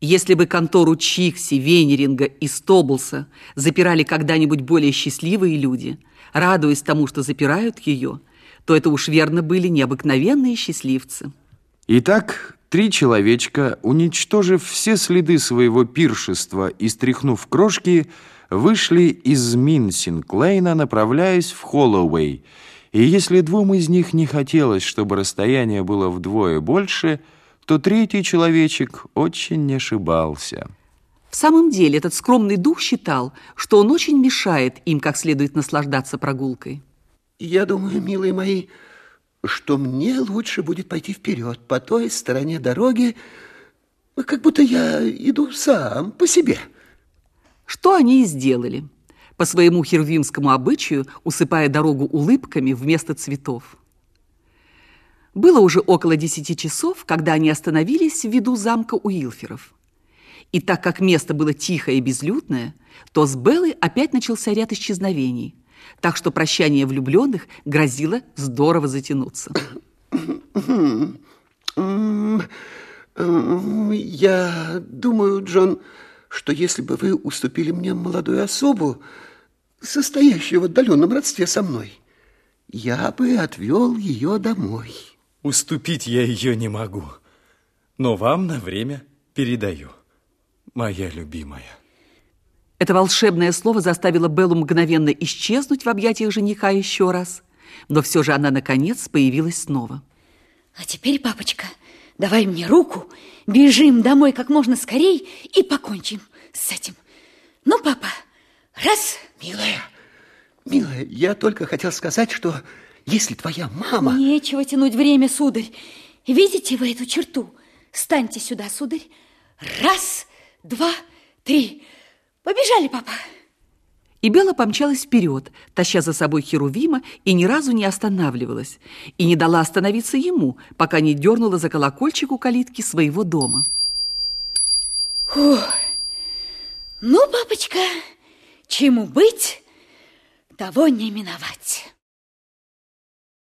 Если бы контору Чикси, Венеринга и Стобулса запирали когда-нибудь более счастливые люди, радуясь тому, что запирают ее, то это уж верно были необыкновенные счастливцы. Итак, три человечка, уничтожив все следы своего пиршества и стряхнув крошки, вышли из Минсинг-Лейна, направляясь в Холлоуэй. И если двум из них не хотелось, чтобы расстояние было вдвое больше – то третий человечек очень не ошибался. В самом деле этот скромный дух считал, что он очень мешает им как следует наслаждаться прогулкой. Я думаю, милые мои, что мне лучше будет пойти вперед по той стороне дороги, как будто я иду сам, по себе. Что они и сделали, по своему херувимскому обычаю, усыпая дорогу улыбками вместо цветов. Было уже около десяти часов, когда они остановились в виду замка Уилферов. И так как место было тихое и безлюдное, то с Беллой опять начался ряд исчезновений, так что прощание влюбленных грозило здорово затянуться. Я думаю, Джон, что если бы вы уступили мне молодую особу, состоящую в отдаленном родстве со мной, я бы отвел ее домой. Уступить я ее не могу, но вам на время передаю, моя любимая. Это волшебное слово заставило Беллу мгновенно исчезнуть в объятиях жениха еще раз, но все же она, наконец, появилась снова. А теперь, папочка, давай мне руку, бежим домой как можно скорей и покончим с этим. Ну, папа, раз. Милая, милая, я только хотел сказать, что если твоя мама... Нечего тянуть время, сударь. Видите вы эту черту? Станьте сюда, сударь. Раз, два, три. Побежали, папа. И Бела помчалась вперед, таща за собой Херувима, и ни разу не останавливалась, и не дала остановиться ему, пока не дернула за колокольчик у калитки своего дома. Фух. Ну, папочка, чему быть, того не миновать.